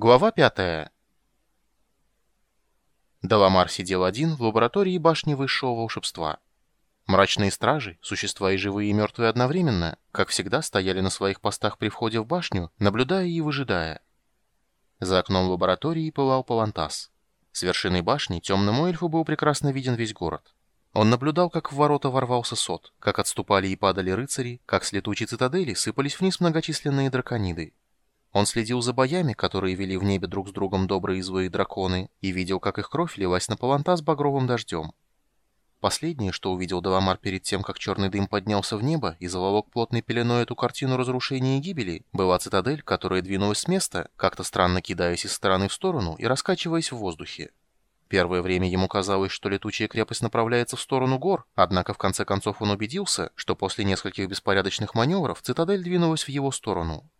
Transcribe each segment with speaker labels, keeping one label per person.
Speaker 1: Глава пятая. Даламар сидел один в лаборатории башни высшего волшебства. Мрачные стражи, существа и живые и мертвые одновременно, как всегда, стояли на своих постах при входе в башню, наблюдая и выжидая. За окном лаборатории пылал палантас. С вершины башни темному эльфу был прекрасно виден весь город. Он наблюдал, как в ворота ворвался сот, как отступали и падали рыцари, как с летучей цитадели сыпались вниз многочисленные дракониды. Он следил за боями, которые вели в небе друг с другом добрые и злые драконы, и видел, как их кровь лилась на паланта с багровым дождем. Последнее, что увидел Даламар перед тем, как черный дым поднялся в небо и заволок плотной пеленой эту картину разрушения и гибели, была цитадель, которая двинулась с места, как-то странно кидаясь из стороны в сторону и раскачиваясь в воздухе. Первое время ему казалось, что летучая крепость направляется в сторону гор, однако в конце концов он убедился, что после нескольких беспорядочных маневров цитадель двинулась в его сторону.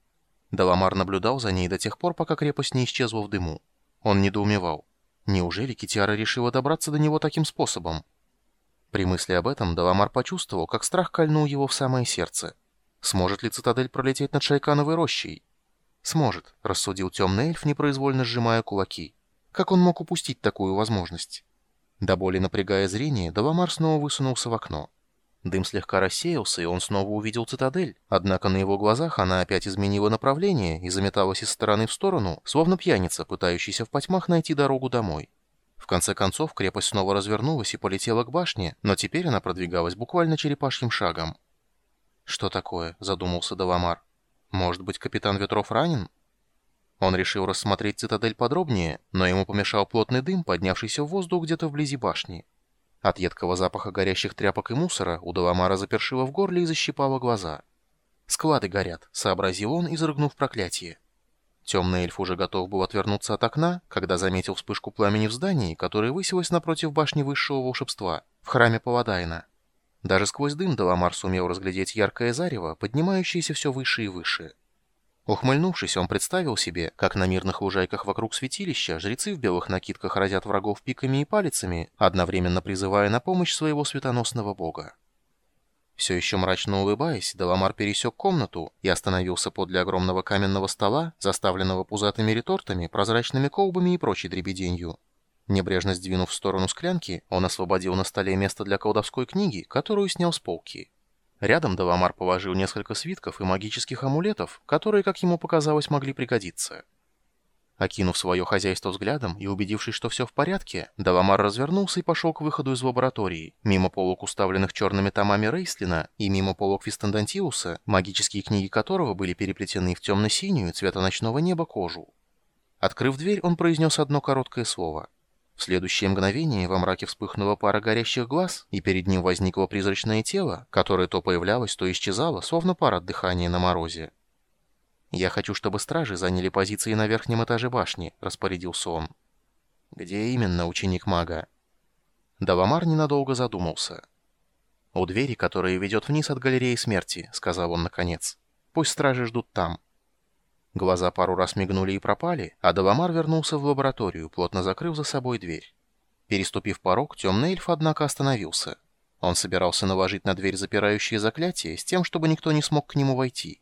Speaker 1: Даламар наблюдал за ней до тех пор, пока крепость не исчезла в дыму. Он недоумевал. Неужели Китиара решила добраться до него таким способом? При мысли об этом Даламар почувствовал, как страх кольнул его в самое сердце. Сможет ли цитадель пролететь над Шайкановой рощей? Сможет, рассудил темный эльф, непроизвольно сжимая кулаки. Как он мог упустить такую возможность? До боли напрягая зрение, Даламар снова высунулся в окно. Дым слегка рассеялся, и он снова увидел цитадель, однако на его глазах она опять изменила направление и заметалась из стороны в сторону, словно пьяница, пытающийся в потьмах найти дорогу домой. В конце концов, крепость снова развернулась и полетела к башне, но теперь она продвигалась буквально черепашьим шагом. «Что такое?» — задумался Даламар. «Может быть, капитан Ветров ранен?» Он решил рассмотреть цитадель подробнее, но ему помешал плотный дым, поднявшийся в воздух где-то вблизи башни. От едкого запаха горящих тряпок и мусора у Даламара запершило в горле и защипало глаза. «Склады горят», — сообразил он, изрыгнув проклятие. Темный эльф уже готов был отвернуться от окна, когда заметил вспышку пламени в здании, которое высилось напротив башни высшего волшебства, в храме Паладайна. Даже сквозь дым Даламар сумел разглядеть яркое зарево, поднимающееся все выше и выше. Ухмыльнувшись, он представил себе, как на мирных лужайках вокруг святилища жрецы в белых накидках разят врагов пиками и палицами, одновременно призывая на помощь своего светоносного бога. Все еще мрачно улыбаясь, Деламар пересек комнату и остановился подле огромного каменного стола, заставленного пузатыми ретортами, прозрачными колбами и прочей дребеденью. Небрежно сдвинув в сторону склянки, он освободил на столе место для колдовской книги, которую снял с полки. Рядом Даламар положил несколько свитков и магических амулетов, которые, как ему показалось, могли пригодиться. Окинув свое хозяйство взглядом и убедившись, что все в порядке, Даламар развернулся и пошел к выходу из лаборатории, мимо полок, уставленных черными томами Рейслина, и мимо полок Вистандантиуса, магические книги которого были переплетены в темно-синюю цвета ночного неба кожу. Открыв дверь, он произнес одно короткое слово — в следующее мгновение во мраке вспыхнула пара горящих глаз, и перед ним возникло призрачное тело, которое то появлялось, то исчезало, словно пар от дыхания на морозе. «Я хочу, чтобы стражи заняли позиции на верхнем этаже башни», — распорядился он. «Где именно ученик мага?» Давамар ненадолго задумался. «У двери, которая ведет вниз от галереи смерти», — сказал он наконец. «Пусть стражи ждут там». Глаза пару раз мигнули и пропали, а Даламар вернулся в лабораторию, плотно закрыв за собой дверь. Переступив порог, темный эльф, однако, остановился. Он собирался наложить на дверь запирающее заклятие с тем, чтобы никто не смог к нему войти.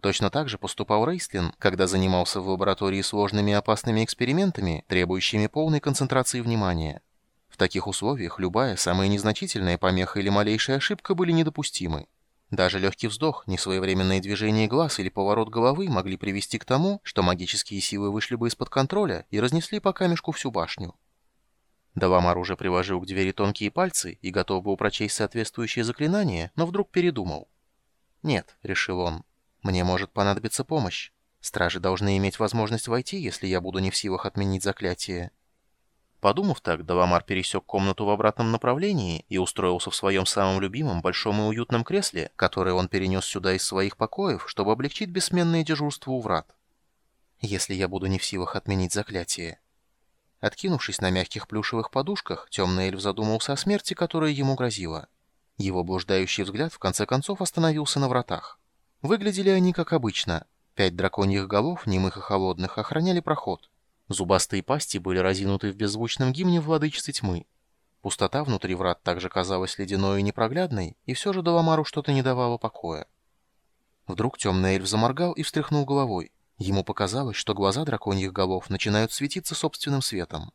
Speaker 1: Точно так же поступал Рейслин, когда занимался в лаборатории сложными и опасными экспериментами, требующими полной концентрации внимания. В таких условиях любая, самая незначительная помеха или малейшая ошибка были недопустимы. Даже легкий вздох, несвоевременные движения глаз или поворот головы могли привести к тому, что магические силы вышли бы из-под контроля и разнесли по камешку всю башню. Даламар уже приложил к двери тонкие пальцы и готов был прочесть соответствующее заклинание, но вдруг передумал. «Нет», — решил он, — «мне может понадобиться помощь. Стражи должны иметь возможность войти, если я буду не в силах отменить заклятие». Подумав так, Даламар пересек комнату в обратном направлении и устроился в своем самом любимом большом и уютном кресле, которое он перенес сюда из своих покоев, чтобы облегчить бессменное дежурство у врат. «Если я буду не в силах отменить заклятие». Откинувшись на мягких плюшевых подушках, темный эльф задумался о смерти, которая ему грозила. Его блуждающий взгляд в конце концов остановился на вратах. Выглядели они как обычно. Пять драконьих голов, немых и холодных, охраняли проход. Зубастые пасти были разинуты в беззвучном гимне владычицы тьмы. Пустота внутри врат также казалась ледяной и непроглядной, и все же Даламару что-то не давало покоя. Вдруг темный эльф заморгал и встряхнул головой. Ему показалось, что глаза драконьих голов начинают светиться собственным светом.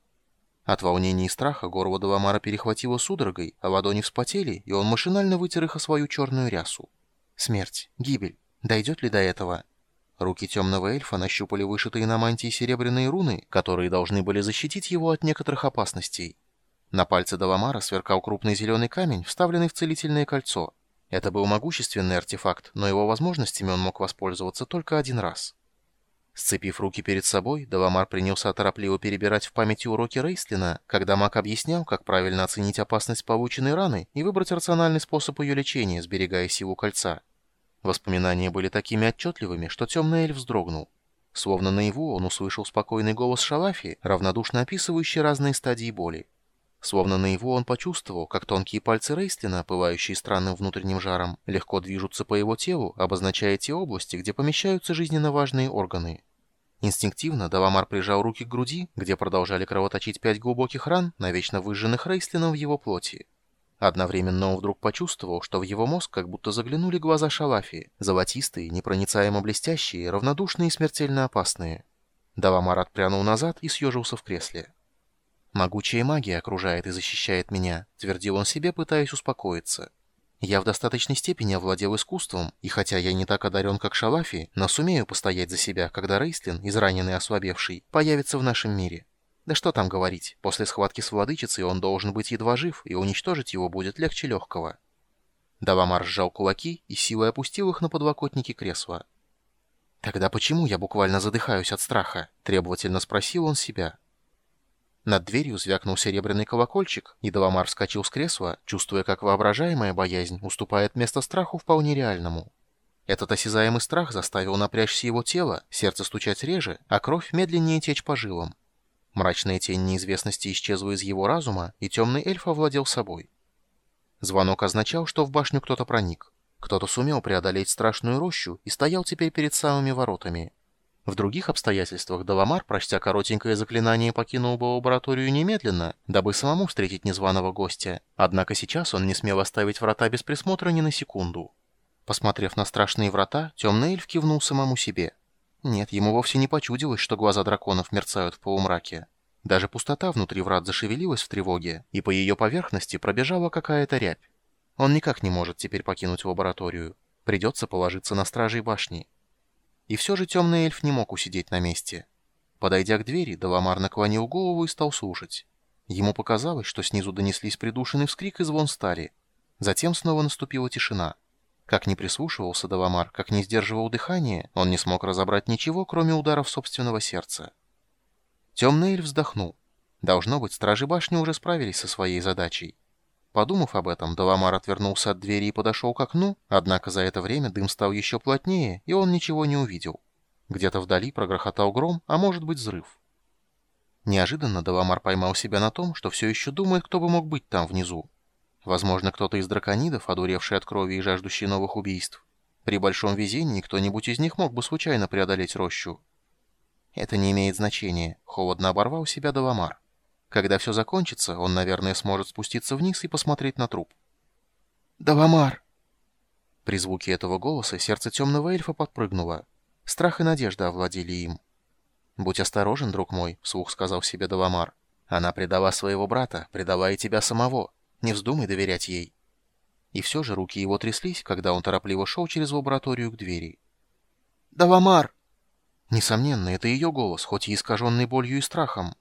Speaker 1: От волнения и страха горло Даламара перехватило судорогой, а ладони вспотели, и он машинально вытер их о свою черную рясу. Смерть, гибель. Дойдет ли до этого? Руки темного эльфа нащупали вышитые на мантии серебряные руны, которые должны были защитить его от некоторых опасностей. На пальце Даламара сверкал крупный зеленый камень, вставленный в целительное кольцо. Это был могущественный артефакт, но его возможностями он мог воспользоваться только один раз. Сцепив руки перед собой, Даламар принялся торопливо перебирать в памяти уроки Рейслина, когда маг объяснял, как правильно оценить опасность полученной раны и выбрать рациональный способ ее лечения, сберегая силу кольца. Воспоминания были такими отчетливыми, что темный эльф вздрогнул. Словно наяву он услышал спокойный голос Шалафи, равнодушно описывающий разные стадии боли. Словно наяву он почувствовал, как тонкие пальцы Рейстлина, пылающие странным внутренним жаром, легко движутся по его телу, обозначая те области, где помещаются жизненно важные органы. Инстинктивно Даламар прижал руки к груди, где продолжали кровоточить пять глубоких ран, навечно выжженных Рейстлином в его плоти. Одновременно он вдруг почувствовал, что в его мозг как будто заглянули глаза Шалафи, золотистые, непроницаемо блестящие, равнодушные и смертельно опасные. Даламар отпрянул назад и съежился в кресле. «Могучая магия окружает и защищает меня», — твердил он себе, пытаясь успокоиться. «Я в достаточной степени овладел искусством, и хотя я не так одарен, как Шалафи, но сумею постоять за себя, когда Рейстлин, израненный и ослабевший, появится в нашем мире. Да что там говорить, после схватки с владычицей он должен быть едва жив, и уничтожить его будет легче легкого». Давамар сжал кулаки и силой опустил их на подлокотники кресла. «Тогда почему я буквально задыхаюсь от страха?» — требовательно спросил он себя. Над дверью звякнул серебряный колокольчик, и Даламар вскочил с кресла, чувствуя, как воображаемая боязнь уступает место страху вполне реальному. Этот осязаемый страх заставил напрячься его тело, сердце стучать реже, а кровь медленнее течь по жилам. Мрачная тень неизвестности исчезла из его разума, и темный эльф овладел собой. Звонок означал, что в башню кто-то проник. Кто-то сумел преодолеть страшную рощу и стоял теперь перед самыми воротами. В других обстоятельствах Даламар, прочтя коротенькое заклинание, покинул бы лабораторию немедленно, дабы самому встретить незваного гостя. Однако сейчас он не смел оставить врата без присмотра ни на секунду. Посмотрев на страшные врата, темный эльф кивнул самому себе. Нет, ему вовсе не почудилось, что глаза драконов мерцают в полумраке. Даже пустота внутри врат зашевелилась в тревоге, и по ее поверхности пробежала какая-то рябь. Он никак не может теперь покинуть лабораторию. Придется положиться на стражей башни. И все же темный эльф не мог усидеть на месте. Подойдя к двери, Даламар наклонил голову и стал слушать. Ему показалось, что снизу донеслись придушенный вскрик и звон стали. Затем снова наступила тишина. Как ни прислушивался Даламар, как ни сдерживал дыхание, он не смог разобрать ничего, кроме ударов собственного сердца. Темный эльф вздохнул. Должно быть, стражи башни уже справились со своей задачей. Подумав об этом, Даламар отвернулся от двери и подошел к окну, однако за это время дым стал еще плотнее, и он ничего не увидел. Где-то вдали прогрохотал гром, а может быть взрыв. Неожиданно Даламар поймал себя на том, что все еще думает, кто бы мог быть там внизу. Возможно, кто-то из драконидов, одуревший от крови и жаждущий новых убийств. При большом везении кто-нибудь из них мог бы случайно преодолеть рощу. Это не имеет значения, холодно оборвал себя Даламар. Когда все закончится, он, наверное, сможет спуститься вниз и посмотреть на труп. «Даламар!» При звуке этого голоса сердце темного эльфа подпрыгнуло. Страх и надежда овладели им. «Будь осторожен, друг мой», — вслух сказал себе Даламар. «Она предала своего брата, предала и тебя самого. Не вздумай доверять ей». И все же руки его тряслись, когда он торопливо шел через лабораторию к двери. «Даламар!» Несомненно, это ее голос, хоть и искаженный болью и страхом.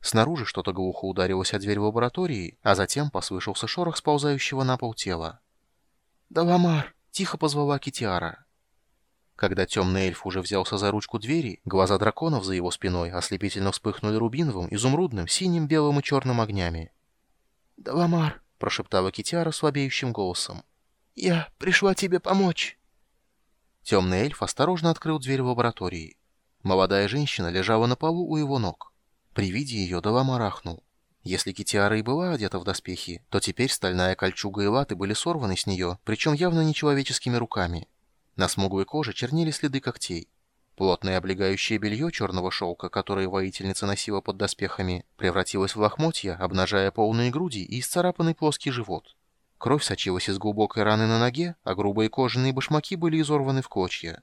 Speaker 1: Снаружи что-то глухо ударилось о дверь лаборатории, а затем послышался шорох сползающего на пол тела. «Даламар!» — тихо позвала Китиара. Когда темный эльф уже взялся за ручку двери, глаза драконов за его спиной ослепительно вспыхнули рубиновым, изумрудным, синим, белым и черным огнями. «Даламар!» — прошептала Китиара слабеющим голосом. «Я пришла тебе помочь!» Темный эльф осторожно открыл дверь в лаборатории. Молодая женщина лежала на полу у его ног. При виде ее Даламар ахнул. Если Китиара и была одета в доспехи, то теперь стальная кольчуга и латы были сорваны с нее, причем явно нечеловеческими руками. На смуглой коже чернили следы когтей. Плотное облегающее белье черного шелка, которое воительница носила под доспехами, превратилось в лохмотья, обнажая полные груди и исцарапанный плоский живот. Кровь сочилась из глубокой раны на ноге, а грубые кожаные башмаки были изорваны в клочья.